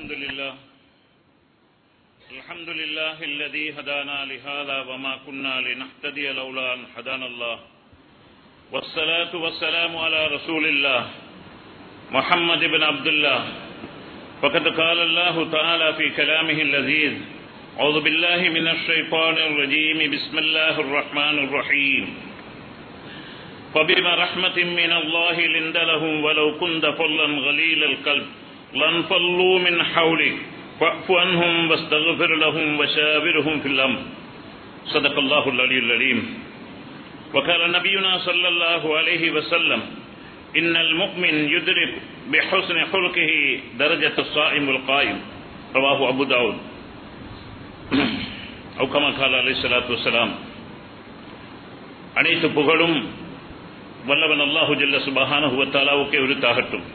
الحمد لله. الحمد لله الذي هدانا لهذا وما كنا لنهتدي لولا أن هدانا الله. والصلاة والسلام على رسول الله محمد بن عبد الله. فقد قال الله تعالى في كلامه اللذيذ أعوذ بالله من الشيطان الرجيم. بسم الله الرحمن الرحيم. فبما رحمة من الله لند لهم ولو كنت فلا غليل القلب. لانفضوا من حولك فاعف عنهم واستغفر لهم وشاورهم في الأمر صدق الله العلي العليم وقال نبينا صلى الله عليه وسلم إن المؤمن يدرك بحسن خلقه درجة الصائم القائم رواه أبو داود أو كما قال عليه الصلاة والسلام அனைத்து புகழும் வல்லவன் அல்லாஹு ஜல்ல சுபஹானஹுவத்தாலாவுக்கே உரித்தாகட்டும்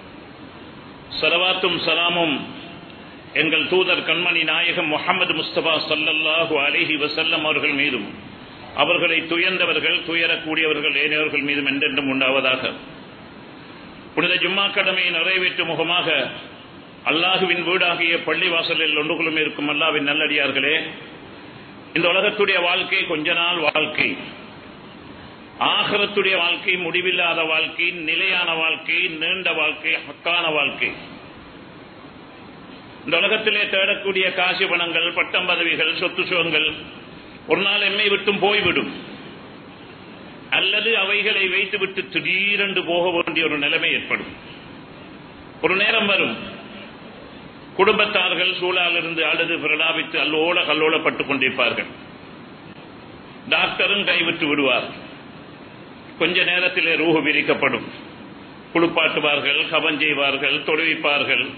சலவாத்தும் சலாமும். எங்கள் தூதர் கண்மணி நாயகம் முகமது முஸ்தபா சல்லல்லாஹு அலிஹி வசல்லம் அவர்கள் மீதும் அவர்களை துயர்ந்தவர்கள் துயரக்கூடியவர்கள் ஏனையவர்கள் மீதும் என்றென்றும் உண்டாவதாக. புனித ஜும்மா கடமையை நிறைவேற்றும் முகமாக அல்லாஹுவின் வீடாகிய பள்ளிவாசலில் ஒன்றுகளும் இருக்கும் அல்லாவின் நல்லடியார்களே இந்த உலகத்துடைய வாழ்க்கை கொஞ்ச நாள் வாழ்க்கை. ஆகரத்துடைய வாழ்க்கை முடிவில்லாத வாழ்க்கை நிலையான வாழ்க்கை நீண்ட வாழ்க்கை ஹக்கான வாழ்க்கை. இந்த உலகத்திலே தேடக்கூடிய காசு பணங்கள் பட்டம் பதவிகள் சொத்து சுகங்கள் ஒரு நாள் எம்மை விட்டும் போய்விடும். அல்லது அவைகளை வைத்துவிட்டு திடீரென்று போக வேண்டிய ஒரு நிலைமை ஏற்படும். ஒரு நேரம் வரும். குடும்பத்தார்கள் சூழாலிருந்து அழுது பிரலாபித்து அல்லோல கல்லோலப்பட்டுக் கொண்டிருப்பார்கள். டாக்டரும் கைவிட்டு விடுவார். கொஞ்ச நேரத்திலே ரூஹு விரிக்கப்படும். குளிப்பாட்டுவார்கள் கவன் செய்வார்கள் தொழுவிப்பார்கள்.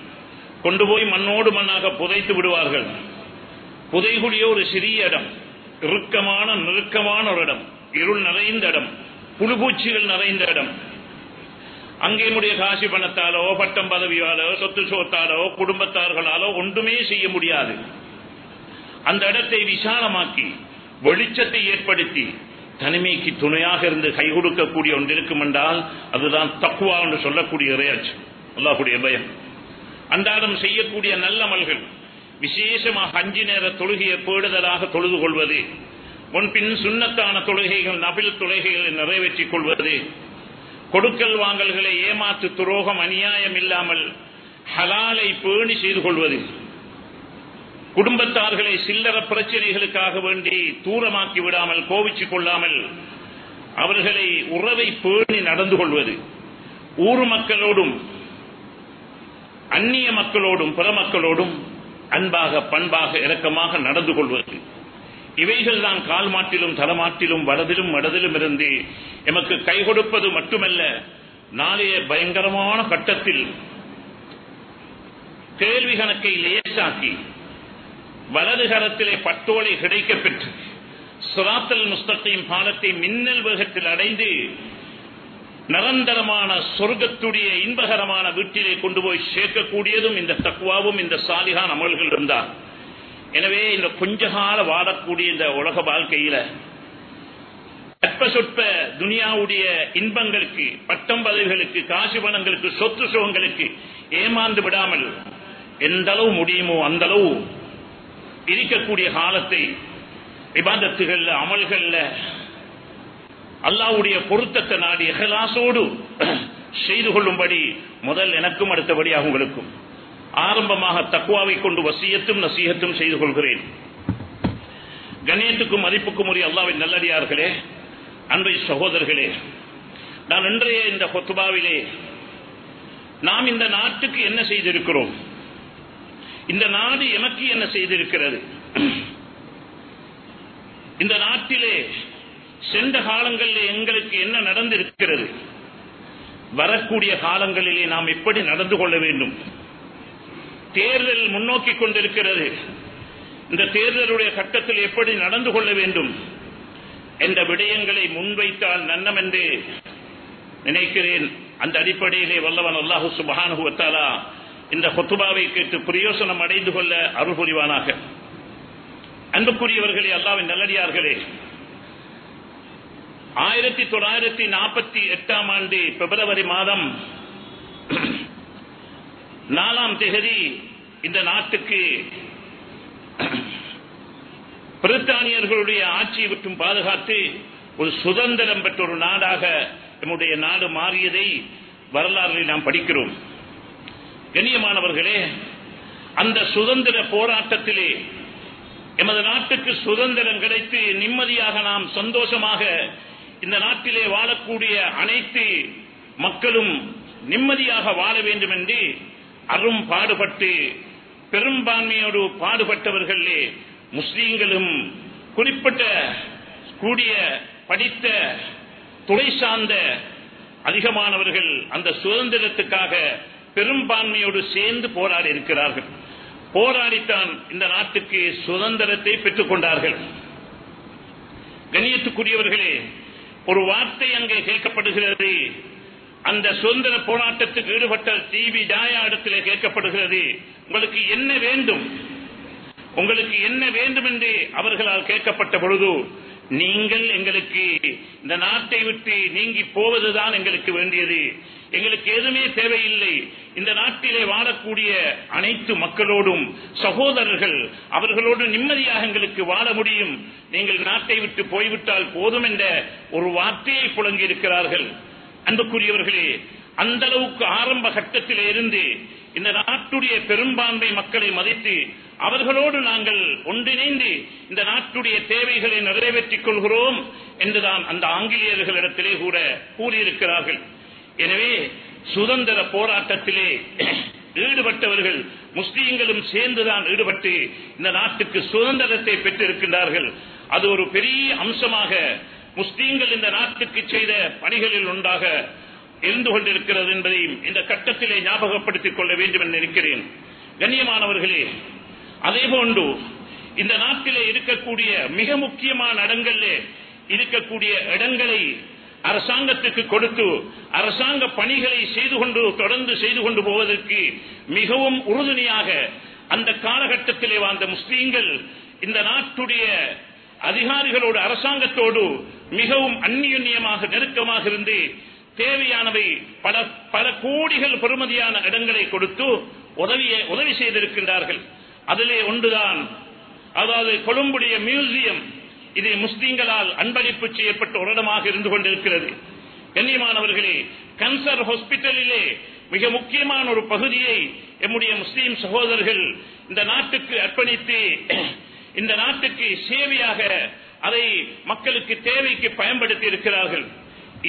கொண்டு போய் மண்ணோடு மண்ணாக புதைத்து விடுவார்கள். புதைகுடிய ஒரு சிறிய இடம் இறுக்கமான நெருக்கமான ஒரு இடம் இருள் நிறைந்த இடம் புழுபூச்சிகள் நிறைந்த இடம். அங்கே முடிய காசி பணத்தாலோ பட்டம் பதவியாலோ சொத்து சோத்தாலோ குடும்பத்தார்களாலோ ஒன்றுமே செய்ய முடியாது. அந்த இடத்தை விசாலமாக்கி வெளிச்சத்தை ஏற்படுத்தி தனிமைக்கு துணையாக இருந்து கை கொடுக்கக்கூடிய ஒன்று இருக்கும் என்றால் அதுதான் தக்குவா என்று சொல்லக்கூடிய இறையாச்சு அல்லாஹுடைய பயம் அன்றாடம் செய்யக்கூடிய நல்லமல்கள் விசேஷமாக அஞ்சு நேர தொழுகையை பேடுதலாக தொழுது கொள்வது. முன்பின் சுண்ணத்தான தொழுகைகள் நபில் தொழுகைகளை நிறைவேற்றிக் கொள்வது. கொடுக்கல் வாங்கல்களை ஏமாற்று துரோகம் அநியாயம் இல்லாமல் ஹலாலை பேணி செய்து கொள்வது. குடும்பத்தார்களை சில்லற பிரச்சனைகளுக்காக வேண்டி தூரமாக்கி விடாமல் கோவிச்சுக் கொள்ளாமல் அவர்களை உறவை பேணி நடந்து கொள்வது. ஊர் மக்களோடும் அந்நிய மக்களோடும் பிற மக்களோடும் அன்பாக பண்பாக இரக்கமாக நடந்து கொள்வது. இவைகள் தான் கால் மாட்டிலும் தலமாட்டிலும் வலதிலும் மடதிலும் இருந்து எமக்கு கை கொடுப்பது மட்டுமல்ல நாளைய பயங்கரமான கட்டத்தில் கேள்வி கணக்கை லேசாக்கி வலது கரத்திலே பட்டோலை கிடைக்க பெற்று சுராத்தல் முஸ்தத்தையும் பாலத்தை மின்னல் வேகத்தில் அடைந்து நிரந்தரமான சொர்க்கத்துடைய இன்பகரமான வீட்டிலே கொண்டு போய் சேர்க்கக்கூடியதும் இந்த தக்குவாவும் இந்த சாலிகான் அமல்கள் இருந்தார் எனவே இந்த கொஞ்ச கால வாழக்கூடிய இந்த உலக வாழ்க்கையில அற்ப சொற்ப துனியாவுடைய இன்பங்களுக்கு பட்டம் பதவிகளுக்கு காசு பணங்களுக்கு சொத்து சுகங்களுக்கு ஏமாந்து விடாமல் எந்த அளவு முடியுமோ அந்த அளவு இருக்கக்கூடிய காலத்தை விவாதத்துகள்ல அமல்கள்ல அல்லாவுடைய பொருத்தத்தை நாடி எகலாசோடு செய்து கொள்ளும்படி முதல் எனக்கும் அடுத்தபடியாக உங்களுக்கும். ஆரம்பமாக தக்குவாவை கொண்டு வசியத்தும் நசீகத்தும் செய்து கொள்கிறேன். கணேத்துக்கும் மதிப்புக்கும் உரிய அல்லாவின் நல்லடியார்களே அன்பை சகோதரர்களே நான் இன்றைய இந்த கொத்துபாவிலே நாம் இந்த நாட்டுக்கு என்ன செய்திருக்கிறோம்? இந்த நாடு எனக்கு என்ன செய்திருக்கிறது? இந்த நாட்டிலே சென்ற காலங்களில் எங்களுக்கு என்ன நடந்திருக்கிறது? வரக்கூடிய காலங்களிலே நாம் எப்படி நடந்து கொள்ள வேண்டும்? தேர்தல் முன்னோக்கி கொண்டிருக்கிறது. இந்த தேர்தலுடைய கட்டத்தில் எப்படி நடந்து கொள்ள வேண்டும்? என்ற விடயங்களை முன்வைத்தால் நன்னம் என்று நினைக்கிறேன். அந்த அடிப்படையிலே வல்லவன் அல்லாஹு சுபஹானுவத்தாலா இந்த கொத்துபாவை கேட்டு பிரயோசனம் அடைந்து கொள்ள அருள் புரிவானாக. அன்புக்குரியவர்களே அல்லாவின் நல்லடியார்களே ஆயிரத்தி தொள்ளாயிரத்தி நாற்பத்தி எட்டாம் ஆண்டு பிப்ரவரி மாதம் நாலாம் தேதி இந்த நாட்டுக்கு பிரித்தானியர்களுடைய ஆட்சியை விட்டும் பாதுகாத்து ஒரு சுதந்திரம் பெற்ற ஒரு நாடாக நம்முடைய நாடு மாறியதை வரலாறில் நாம் படிக்கிறோம். கண்ணியமானவர்களே அந்த சுதந்திர போராட்டத்திலே எமது நாட்டுக்கு சுதந்திரம் கிடைத்து நிம்மதியாக நாம் சந்தோஷமாக இந்த நாட்டிலே வாழக்கூடிய அனைத்து மக்களும் நிம்மதியாக வாழ வேண்டும் என்று அரும் பாடுபட்டு பெரும்பான்மையோடு பாடுபட்டவர்களே முஸ்லீம்களும் குறிப்பிட்ட கூடிய படித்த துறை சார்ந்த அதிகமானவர்கள் அந்த சுதந்திரத்துக்காக பெரும்பான்மையோடு சேர்ந்து போராடி இருக்கிறார்கள். போராடித்தான் இந்த நாட்டுக்கு சுதந்திரத்தை பெற்றுக் கொண்டார்கள். கண்ணியத்துக்குரியவர்களே ஒரு வார்த்தை அங்கே கேட்கப்படுகிறது. அந்த சுதந்திர போராட்டத்துக்கு ஈடுபட்ட டிவி ஜாயா இடத்திலே கேட்கப்படுகிறது. உங்களுக்கு என்ன வேண்டும்? உங்களுக்கு என்ன வேண்டும் என்று அவர்களால் கேட்கப்பட்ட பொழுது நீங்கள் எங்களுக்கு இந்த நாட்டை விட்டு நீங்கி போவதுதான் எங்களுக்கு வேண்டியது. எங்களுக்கு எதுவுமே தேவையில்லை. இந்த நாட்டிலே வாழக்கூடிய அனைத்து மக்களோடும் சகோதரர்கள் அவர்களோடு நிம்மதியாக எங்களுக்கு வாழ முடியும். நீங்கள் நாட்டை விட்டு போய்விட்டால் போதும் என்ற ஒரு வார்த்தையை புழங்கி இருக்கிறார்கள் அன்புக்குரியவர்களே அந்த அளவுக்கு ஆரம்ப கட்டத்தில் இருந்து இந்த நாட்டுடைய பெரும்பான்மை மக்களை மதித்து அவர்களோடு நாங்கள் ஒன்றிணைந்து இந்த நாட்டுடைய தேவைகளை நிறைவேற்றிக் கொள்கிறோம் என்றுதான் அந்த ஆங்கிலேயர்களிடத்திலே கூட கூறியிருக்கிறார்கள். எனவே சுதந்திர போராட்டத்திலே ஈடுபட்டவர்கள் முஸ்லீம்களும் சேர்ந்துதான் ஈடுபட்டு இந்த நாட்டுக்கு சுதந்திரத்தை பெற்றிருக்கின்றார்கள். அது ஒரு பெரிய அம்சமாக முஸ்லீம்கள் இந்த நாட்டுக்கு செய்த பணிகளில் ஒன்றாக இருந்து கொண்டிருக்கிறது என்பதையும் இந்த கட்டத்திலே ஞாபகப்படுத்திக் கொள்ள வேண்டும் என்று நினைக்கிறேன். கண்ணியமானவர்களே அதே போன்று இந்த நாட்டிலே இருக்கக்கூடிய மிக முக்கியமான இடங்களிலே இருக்கக்கூடிய இடங்களை அரசாங்கத்துக்கு கொடுத்து அரசாங்க பணிகளை செய்து கொண்டு தொடர்ந்து செய்து கொண்டு போவதற்கு மிகவும் உறுதுணையாக அந்த காலகட்டத்திலே வாழ்ந்த முஸ்லீம்கள் இந்த நாட்டுடைய அதிகாரிகளோடு அரசாங்கத்தோடு மிகவும் அந்நியுன்யமாக நெருக்கமாக இருந்து தேவையானவை பல பல கோடிகள் பெறுமதியான இடங்களை கொடுத்து உதவிய உதவி செய்திருக்கின்றார்கள். அதிலே ஒன்றுதான் அதாவது கொழும்புடைய மியூசியம் இது முஸ்லீம்களால் அன்பளிப்பு செய்யப்பட்ட ஒரு இடமாக இருந்து கொண்டிருக்கிறது. கண்ணியமானவர்களே கன்சர் ஹாஸ்பிட்டலிலே மிக முக்கியமான ஒரு பகுதியை எம்முடைய முஸ்லீம் சகோதரர்கள் இந்த நாட்டுக்கு அர்ப்பணித்து இந்த நாட்டுக்கு சேவையாக அதை மக்களுக்கு தேவைக்கு பயன்படுத்தி இருக்கிறார்கள்.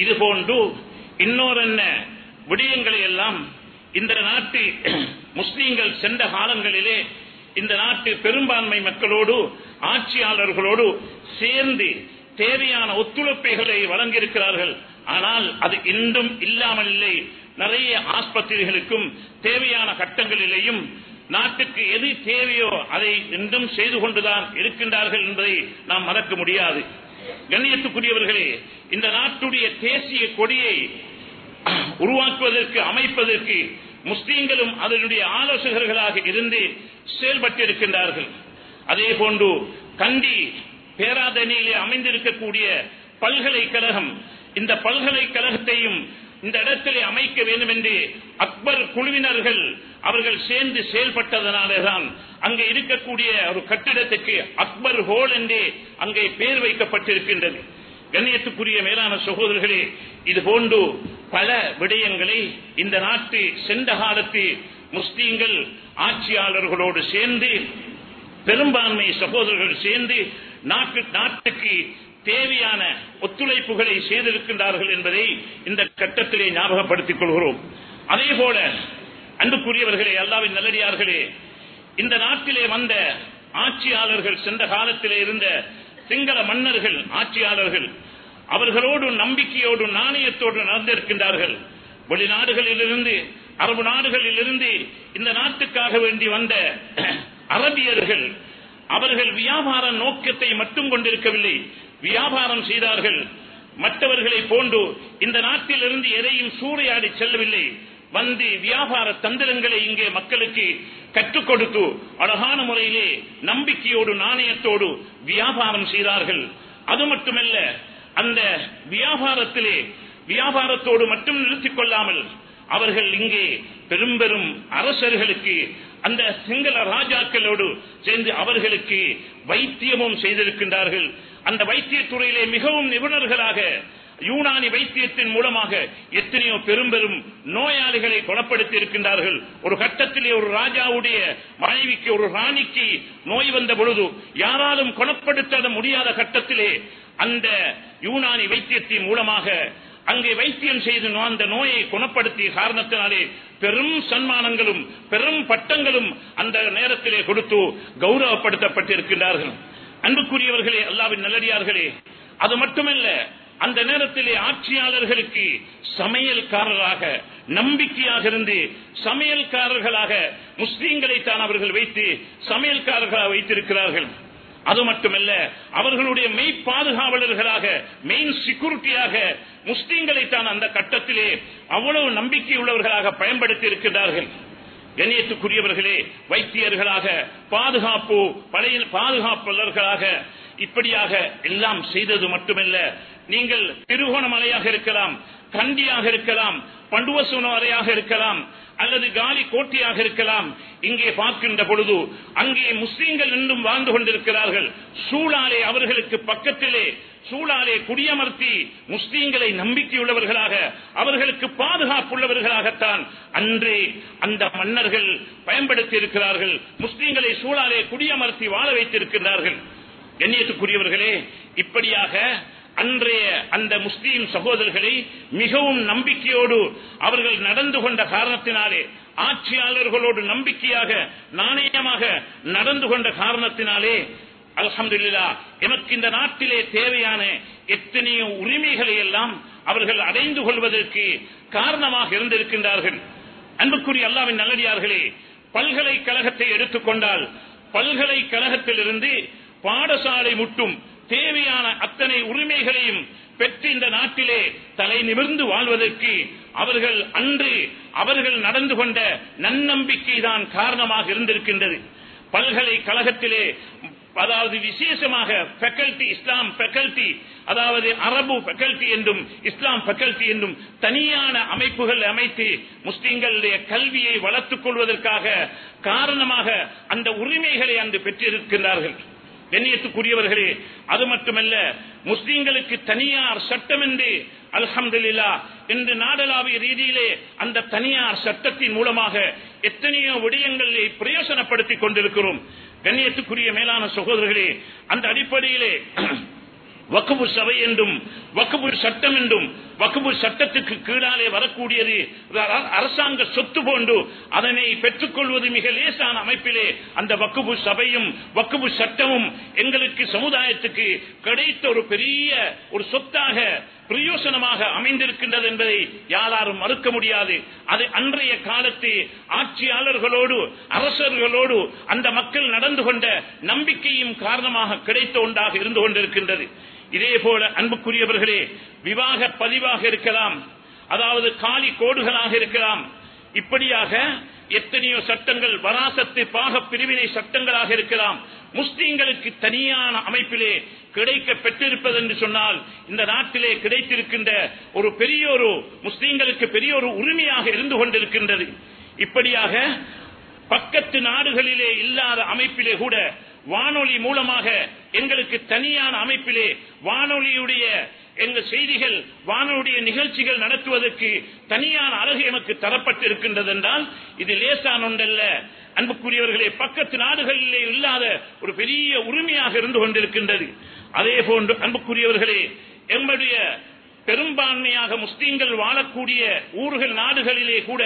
இது போன்று இன்னொரு என்ன விடயங்களை எல்லாம் இந்த நாட்டு முஸ்லீம்கள் சென்ற காலங்களிலே இந்த நாட்டு பெரும்பான்மை மக்களோடு ஆட்சியாளர்களோடு சேர்ந்து தேவையான ஒத்துழைப்பைகளை வழங்கியிருக்கிறார்கள். ஆனால் அது இன்றும் இல்லாமல் இல்லை. நிறைய ஆஸ்பத்திரிகளுக்கும் தேவையான கட்டங்களிலேயும் நாட்டுக்கு எது தேவையோ அதை இன்றும் செய்து கொண்டுதான் இருக்கின்றார்கள் என்பதை நாம் மறக்க முடியாது. கண்ணியத்துக்குரியவர்களே இந்த நாட்டுடைய தேசிய கொடியை உருவாக்குவதற்கு அமைப்பதற்கு முஸ்லீம்களும் அதனுடைய ஆலோசகர்களாக இருந்து செயல்பட்டிருக்கின்றார்கள் அதே போன்று கண்டி பேராதனியிலே அமைந்திருக்கக்கூடிய பல்கலைக்கழகம் இந்த பல்கலைக்கழகத்தையும் இந்த இடத்திலே அமைக்க வேண்டும் என்று அக்பர் குழுவினர்கள் அவர்கள் சேர்ந்து செயல்பட்டதனாலேதான் அங்கே இருக்கக்கூடிய ஒரு கட்டிடத்துக்கு அக்பர் ஹோல் என்றே அங்கே பேர் வைக்கப்பட்டிருக்கின்றது. கண்ணியத்துக்குரிய மேலான சகோதரர்களே இது போன்று பல விடயங்களை இந்த நாட்டு சென்ற காலத்து முஸ்லீம்கள் ஆட்சியாளர்களோடு சேர்ந்து பெரும்பான்மை சகோதரர்கள் சேர்ந்து நாட்டு நாட்டுக்கு தேவையான ஒத்துழைப்புகளை செய்திருக்கின்றார்கள் என்பதை இந்த கட்டத்திலே ஞாபகப்படுத்திக் கொள்கிறோம். அதே போல அன்புக்குரியவர்களே அல்லாவின் நல்லடியார்களே இந்த நாட்டிலே வந்த ஆட்சியாளர்கள் சென்ற காலத்திலே இருந்த சிங்கள மன்னர்கள் ஆட்சியாளர்கள் அவர்களோடு நம்பிக்கையோடு நாணயத்தோடு நடந்திருக்கின்றார்கள். வெளிநாடுகளிலிருந்து அரபு நாடுகளில் இருந்து இந்த நாட்டுக்காக வேண்டி வந்த அரபியர்கள் அவர்கள் வியாபார நோக்கத்தை மட்டும் கொண்டிருக்கவில்லை. வியாபாரம் செய்தார்கள். மற்றவர்களை போன்று இந்த நாட்டில் இருந்து எதையும் சூறையாடி செல்லவில்லை. வந்து வியாபார தந்திரங்களை இங்கே மக்களுக்கு கற்றுக் கொடுத்து அழகான முறையிலே நம்பிக்கையோடு நாணயத்தோடு வியாபாரம் செய்தார்கள். அது மட்டுமல்ல அந்த வியாபாரத்திலே வியாபாரத்தோடு மட்டும் நிறுத்திக் கொள்ளாமல் அவர்கள் இங்கே பெரும் பெரும் அரசர்களுக்கு அந்த சிங்கள ராஜாக்களோடு சேர்ந்து அவர்களுக்கு வைத்தியமும் செய்திருக்கின்றார்கள். அந்த வைத்தியத்துறையிலே மிகவும் நிபுணர்களாக யூனானி வைத்தியத்தின் மூலமாக எத்தனையோ பெரும் பெரும் நோயாளிகளை குணப்படுத்தி இருக்கின்றார்கள் ஒரு கட்டத்திலே ஒரு ராஜாவுடைய மனைவிக்கு ஒரு ராணிக்கு நோய் வந்த பொழுது யாராலும் குணப்படுத்த முடியாத கட்டத்திலே அந்த யூனானி வைத்தியத்தின் மூலமாக அங்கே வைத்தியம் செய்து அந்த நோயை குணப்படுத்திய காரணத்தினாலே பெரும் சன்மானங்களும் பெரும் பட்டங்களும் அந்த நேரத்திலே கொடுத்து கௌரவப்படுத்தப்பட்டிருக்கின்றார்கள். அன்புக்குரியவர்களே அல்லாவின் நல்லடியார்களே அது மட்டுமல்ல அந்த நேரத்திலே ஆட்சியாளர்களுக்கு சமையல்காரராக நம்பிக்கையாக இருந்து சமையல்காரர்களாக முஸ்லீம்களை தான் அவர்கள் வைத்து சமையல்காரர்களாக வைத்திருக்கிறார்கள். அது மட்டுமல்ல அவர்களுடைய மெய் பாதுகாவலர்களாக மெயின் செக்யூரிட்டியாக முஸ்லீம்களை தான் அந்த கட்டத்திலே அவ்வளவு நம்பிக்கை உள்ளவர்களாக பயன்படுத்தி இருக்கிறார்கள் கண்ணியத்துக்குரியவர்களே வைத்தியர்களாக பாதுகாப்பு பழைய பாதுகாப்பாளர்களாக இப்படியாக எல்லாம் செய்தது மட்டுமல்ல நீங்கள் திருகோணமலையாக இருக்கலாம் கண்டியாக இருக்கலாம் பண்டுவ பண்டுவசுனவரையாக இருக்கலாம் அல்லது காலி கோட்டையாக இருக்கலாம். இங்கே பார்க்கின்ற பொழுது அங்கே முஸ்லீம்கள் இன்னும் வாழ்ந்து கொண்டிருக்கிறார்கள். சூழாலே அவர்களுக்கு பக்கத்திலே சூழாலே குடியமர்த்தி முஸ்லீம்களை நம்பிக்கையுள்ளவர்களாக அவர்களுக்கு பாதுகாப்புள்ளவர்களாகத்தான் அன்றே அந்த மன்னர்கள் பயன்படுத்தி இருக்கிறார்கள் முஸ்லீம்களை சூழாலே குடியமர்த்தி வாழ வைத்திருக்கிறார்கள் கண்ணியத்துக்குரியவர்களே இப்படியாக அன்றைய அந்த முஸ்லீம் சகோதரர்களை மிகவும் நம்பிக்கையோடு அவர்கள் நடந்து கொண்ட காரணத்தினாலே ஆட்சியாளர்களோடு நம்பிக்கையாக நாணயமாக நடந்து கொண்ட காரணத்தினாலே அலமதுல்லா எனக்கு இந்த நாட்டிலே தேவையான எத்தனையோ உரிமைகளை எல்லாம் அவர்கள் அடைந்து கொள்வதற்கு காரணமாக இருந்திருக்கின்றார்கள். அன்புக்குரிய அல்லாவின் நல்லடியார்களே பல்கலைக்கழகத்தை எடுத்துக்கொண்டால் பல்கலைக்கழகத்திலிருந்து பாடசாலை முட்டும் தேவையான அத்தனை உரிமைகளையும் பெற்று இந்த நாட்டிலே தலை நிமிர்ந்து வாழ்வதற்கு அவர்கள் அன்று அவர்கள் நடந்து கொண்ட நன்னம்பிக்கை தான் காரணமாக இருந்திருக்கின்றது. பல்கலைக்கழகத்திலே அதாவது விசேஷமாக ஃபேக்கல்டி இஸ்லாம் ஃபேக்கல்டி அதாவது அரபு ஃபேக்கல்டி என்றும் இஸ்லாம் ஃபேக்கல்டி என்றும் தனியான அமைப்புகள் அமைத்து முஸ்லிம்களுடைய கல்வியை வளர்த்துக் கொள்வதற்காக காரணமாக அந்த உரிமைகளை அன்று பெற்றிருக்கின்றார்கள். கண்ணியத்துக்குரியவர்களே அது மட்டுமல்ல முஸ்லீம்களுக்கு தனியார் சட்டம் என்று அல்ஹம்துல்லா என்று நாடளாவிய ரீதியிலே அந்த தனியார் சட்டத்தின் மூலமாக எத்தனையோ விடயங்களை பிரயோசனப்படுத்திக் கொண்டிருக்கிறோம். கண்ணியத்துக்குரிய மேலான சகோதரர்களே அந்த அடிப்படையிலே வக்குபு சபை என்றும் வக்குபு சட்டம் என்றும் வகுப்பு சட்டத்துக்கு கீழாலே வரக்கூடியது. அரசாங்க சொத்து போன்று அதனை பெற்றுக்கொள்வது மிக லேசான அமைப்பிலே அந்த வக்குபு சபையும் வக்குபு சட்டமும் எங்களுக்கு சமுதாயத்துக்கு கிடைத்த ஒரு பெரிய ஒரு சொத்தாக பிரயோசனமாக அமைந்திருக்கின்றது என்பதை யாராரும் மறுக்க முடியாது. அது அன்றைய காலத்து ஆட்சியாளர்களோடு அரசர்களோடு அந்த மக்கள் நடந்து கொண்ட நம்பிக்கையும் காரணமாக கிடைத்த ஒன்றாக இருந்து கொண்டிருக்கின்றது. இதே போல அன்புக்குரியவர்களே விவாக பதிவாக இருக்கலாம் அதாவது காலி கோடுகளாக இருக்கலாம் இப்படியாக எத்தனையோ சட்டங்கள் வராசத்து பாக பிரிவினை சட்டங்களாக இருக்கலாம். முஸ்லீம்களுக்கு தனியான அமைப்பிலே கிடைக்க பெற்றிருப்பது என்று சொன்னால் இந்த நாட்டிலே கிடைத்திருக்கின்ற ஒரு பெரிய ஒரு முஸ்லீம்களுக்கு பெரிய ஒரு உரிமையாக இருந்து கொண்டிருக்கின்றது. இப்படியாக பக்கத்து நாடுகளிலே இல்லாத அமைப்பிலே கூட வானொலி மூலமாக எங்களுக்கு தனியான அமைப்பிலே வானொலியுடைய எங்கள் செய்திகள் வானொலிய நிகழ்ச்சிகள் நடத்துவதற்கு தனியான அழகு எனக்கு தரப்பட்டு இருக்கின்றது என்றால் இது லேசான ஒன்றல்ல அன்புக்குரியவர்களே பக்கத்து நாடுகளிலே இல்லாத ஒரு பெரிய உரிமையாக இருந்து கொண்டிருக்கின்றது. அதே போன்று அன்புக்குரியவர்களே எங்களுடைய பெரும்பான்மையாக முஸ்லீம்கள் வாழக்கூடிய ஊர்கள் நாடுகளிலே கூட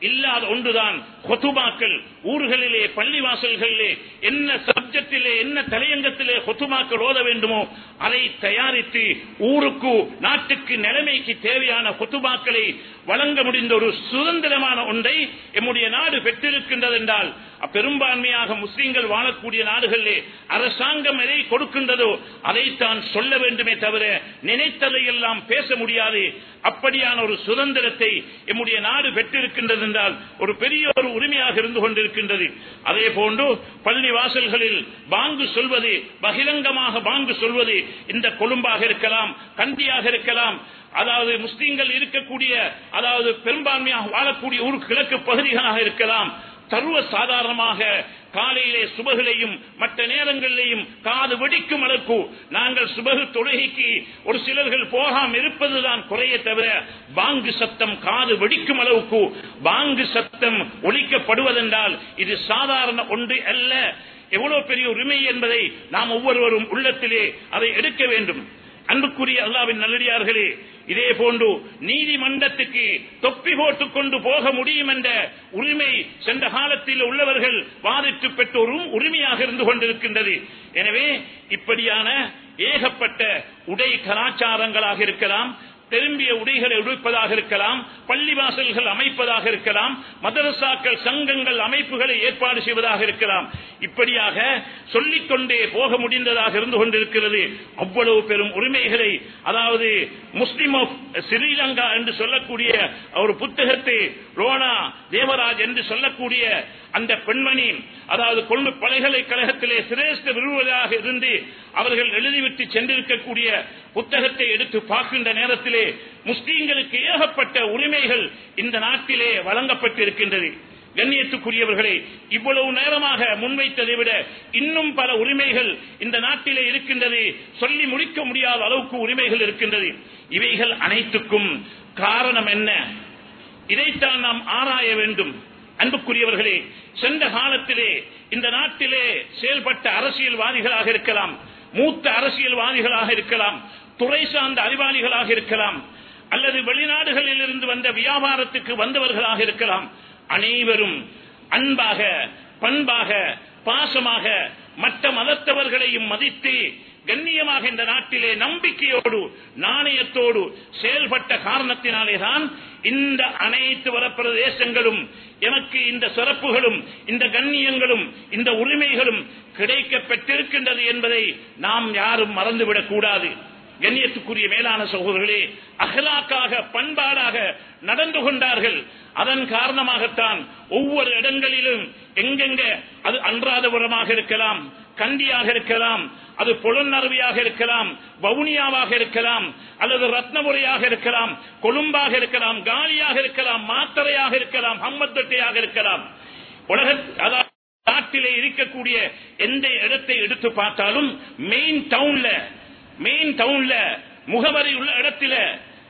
இல்லாத ஒன்றுதான். கொத்துமாக்கள் ஊர்களிலே பள்ளிவாசல்களிலே என்ன சப்ஜெக்டிலே என்ன தலையங்கத்திலே கொத்துமாக்கள் ஓத வேண்டுமோ அதை தயாரித்து ஊருக்கு நாட்டுக்கு நிலைமைக்கு தேவையான கொத்துமாக்களை வழங்க முடிந்த ஒரு சுதந்திரமான ஒன்றை எம்முடைய நாடு பெற்றிருக்கின்றது என்றால் பெரும்பான்மையாக முஸ்லீம்கள் வாழக்கூடிய நாடுகளிலே அரசாங்கம் எதை கொடுக்கின்றதோ அதைத்தான் சொல்ல வேண்டுமே தவிர நினைத்ததை எல்லாம் பேச முடியாது. அப்படியான ஒரு சுதந்திரத்தை எம்முடைய நாடு பெற்றிருக்கின்றது என்றால் ஒரு பெரிய ஒரு உரிமையாக இருந்து கொண்டிருக்கின்றது. அதே போன்று பள்ளி வாசல்களில் பாங்கு சொல்வது பகிரங்கமாக பாங்கு சொல்வது இந்த கொழும்பாக இருக்கலாம் கண்டியாக இருக்கலாம். அதாவது முஸ்லீம்கள் இருக்கக்கூடிய அதாவது பெரும்பான்மையாக வாழக்கூடிய ஊர் கிழக்கு பகுதிகளாக இருக்கலாம். சர்வ சாதாரணமாக காலையிலே சுபகிலையும் மற்ற நேரங்களிலேயும் காது வெடிக்கும் அளவுக்கு நாங்கள் சுபகு தொழுகைக்கு ஒரு சிலர்கள் போகாம இருப்பதுதான் குறைய தவிர பாங்கு சத்தம் காது வெடிக்கும் அளவுக்கு பாங்கு சத்தம் ஒழிக்கப்படுவதென்றால் இது சாதாரண ஒன்று அல்ல. எவ்வளவு பெரிய உரிமை என்பதை நாம் ஒவ்வொருவரும் உள்ளத்திலே அதை எடுக்க வேண்டும். அன்புக்குரிய அல்லாவின் நல்லடியார்களே இதே போன்று நீதிமன்றத்துக்கு தொப்பி போட்டுக் கொண்டு போக முடியும் என்ற உரிமை சென்ற காலத்தில் உள்ளவர்கள் வாதிட்டு பெற்றோரும் உரிமையாக இருந்து கொண்டிருக்கின்றது. எனவே இப்படியான ஏகப்பட்ட உடை கலாச்சாரங்களாக இருக்கலாம் திரும்பிய உடைகளை உடுப்பதாக இருக்கலாம் பள்ளிவாசல்கள் அமைப்பதாக இருக்கலாம் மதரசாக்கள் சங்கங்கள் அமைப்புகளை ஏற்பாடு செய்வதாக இருக்கலாம். இப்படியாக சொல்லிக்கொண்டே போக முடிந்ததாக இருந்து கொண்டிருக்கிறது. அவ்வளவு பெரும் உரிமைகளை அதாவது முஸ்லிம் ஆஃப் ஸ்ரீலங்கா என்று சொல்லக்கூடிய ஒரு புத்தகத்தை ரோனா தேவராஜ் என்று சொல்லக்கூடிய அந்த பெண்மணி அதாவது கொண்டு பல்கலைக்கழகத்திலே சிரேஷ்ட விரும்புவதாக இருந்து அவர்கள் எழுதிவிட்டு சென்றிருக்கக்கூடிய புத்தகத்தை எடுத்து பார்க்கின்ற நேரத்தில் நாட்டிலே முஸ்லீம்களுக்கு ஏகப்பட்ட உரிமைகள் இந்த நாட்டிலே வழங்கப்பட்டிருக்கின்றது. கண்ணியத்துக்குரியவர்களே இவ்வளவு நேரமாக முன்வைத்ததை விட இன்னும் பல உரிமைகள் இந்த நாட்டிலே இருக்கின்றது. சொல்லி முடிக்க முடியாத அளவுக்கு உரிமைகள் இருக்கின்றது. இவைகள் அனைத்துக்கும் காரணம் என்ன? இதைத்தான் நாம் ஆராய வேண்டும். அன்புக்குரியவர்களே சென்ற காலத்திலே இந்த நாட்டிலே செயல்பட்ட அரசியல்வாதிகளாக இருக்கலாம். மூத்த அரசியல்வாதிகளாக இருக்கலாம் துறை சார்ந்த அறிவாளிகளாக இருக்கலாம் அல்லது வெளிநாடுகளில் இருந்து வந்த வியாபாரத்துக்கு வந்தவர்களாக இருக்கலாம். அனைவரும் அன்பாக பண்பாக பாசமாக மற்ற மதத்தவர்களையும் மதித்து கண்ணியமாக இந்த நாட்டிலே நம்பிக்கையோடு நாணயத்தோடு செயல்பட்ட காரணத்தினாலேதான் இந்த அனைத்து வரப்பிரதேசங்களும் எனக்கு இந்த சிறப்புகளும் இந்த கண்ணியங்களும் இந்த உரிமைகளும் கிடைக்க பெற்றிருக்கின்றது என்பதை நாம் யாரும் மறந்துவிடக் கூடாது கண்ணியத்துக்குரிய மேலான சகோதரர்களே அகலாக்காக பண்பாடாக நடந்து கொண்டார்கள். அதன் காரணமாகத்தான் ஒவ்வொரு இடங்களிலும் எங்கெங்க அது அன்றாதபுரமாக இருக்கலாம் கண்டியாக இருக்கலாம் அது புலனறுவியாக இருக்கலாம் வவுனியாவாக இருக்கலாம் அல்லது ரத்னபுரியாக இருக்கலாம் கொழும்பாக இருக்கலாம் காலியாக இருக்கலாம் மாத்தரையாக இருக்கலாம் ஹம்மத்தொட்டையாக இருக்கலாம். உலக அதாவது நாட்டிலே இருக்கக்கூடிய எந்த இடத்தை எடுத்து பார்த்தாலும் மெயின் டவுன்ல மெயின் டவுன்ல முகவரி உள்ள இடத்துல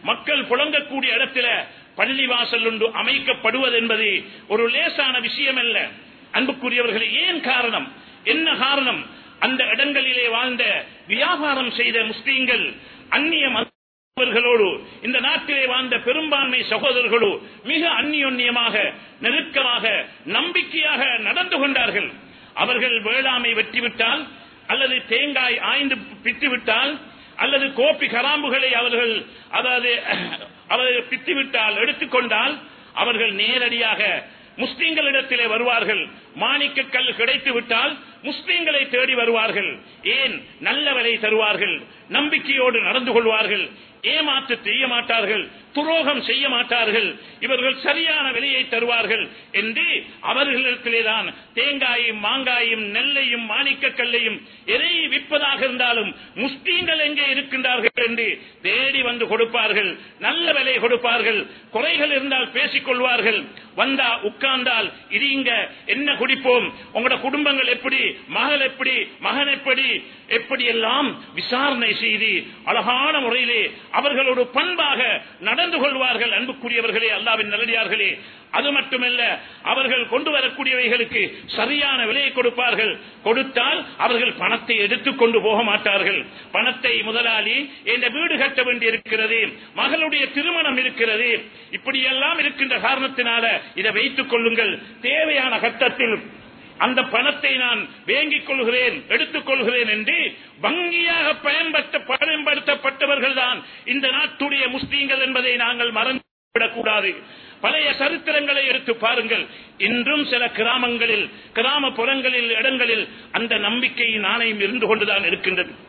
மக்கள் புழங்கக்கூடிய இடத்துல பள்ளிவாசல் ஒன்று அமைக்கப்படுவது என்பது ஒரு லேசான விஷயம் அல்ல அன்புக்குரியவர்களே ஏன் காரணம்? என்ன காரணம்? அந்த இடங்களிலே வாழ்ந்த வியாபாரம் செய்த முஸ்லீம்கள் அந்நிய மதவர்களோடு இந்த நாட்டிலே வாழ்ந்த பெரும்பான்மை சகோதரர்களோ மிக அந்நியோன்யமாக நெருக்கமாக நம்பிக்கையாக நடந்து கொண்டார்கள். அவர்கள் வேளாமை வெற்றிவிட்டால் அல்லது தேங்காய் ஆய்ந்து பித்துவிட்டால் அல்லது கோப்பி கராம்புகளை அவர்கள் அதாவது அவர்கள் பித்துவிட்டால் எடுத்துக்கொண்டால் அவர்கள் நேரடியாக முஸ்லிம்களிடத்திலே வருவார்கள். மாணிக்க கல் கிடைத்து விட்டால் முஸ்லிம்களை தேடி வருவார்கள். ஏன்? நல்ல விலை தருவார்கள். நம்பிக்கையோடு நடந்து கொள்வார்கள். ஏமாற்று செய்ய மாட்டார்கள் துரோகம் செய்ய மாட்டார்கள் இவர்கள் சரியான விலையை தருவார்கள் என்று அவர்களிடத்திலேதான் தேங்காயும் மாங்காயும் நெல்லையும் மாணிக்கக்கல்லையும் எதை விற்பதாக இருந்தாலும் முஸ்லீம்கள் எங்கே இருக்கின்றார்கள் என்று தேடி வந்து கொடுப்பார்கள் நல்ல விலை கொடுப்பார்கள் குறைகள் இருந்தால் பேசிக் கொள்வார்கள் வந்தா உட்கார்ந்தால் இடிங்க என்ன குடிப்போம்? உங்களோட குடும்பங்கள் எப்படி? மகள் எப்படி? மகன் எப்படி? எப்படி எல்லாம் விசாரணை செய்து அழகான முறையிலே அவர்களோடு பண்பாக நடந்து கொள்வார்கள் அன்புக்குரியவர்களே அல்லாவின் நல்லடியார்களே. அது மட்டுமல்ல அவர்கள் கொண்டு வரக்கூடியவைகளுக்கு சரியான விலையை கொடுப்பார்கள். கொடுத்தால் அவர்கள் பணத்தை எடுத்துக் கொண்டு போக மாட்டார்கள். பணத்தை முதலாளி என்ற வீடு கட்ட வேண்டி இருக்கிறது மகளுடைய திருமணம் இருக்கிறது இப்படியெல்லாம் இருக்கின்ற காரணத்தினால இதை வைத்துக் கொள்ளுங்கள். தேவையான கட்டத்தில் அந்த பணத்தை நான் வேங்கிக் கொள்கிறேன் எடுத்துக் கொள்கிறேன் என்று வங்கியாக பயன்படுத்த பயன்படுத்தப்பட்டவர்கள் தான் இந்த நாட்டுடைய முஸ்லீம்கள் என்பதை நாங்கள் மறந்துவிடக்கூடாது. பழைய சரித்திரங்களை எடுத்து பாருங்கள். இன்றும் சில கிராமங்களில் கிராமப்புறங்களில் இடங்களில் அந்த நம்பிக்கை நாணயம் இருந்து கொண்டுதான் இருக்கின்றது.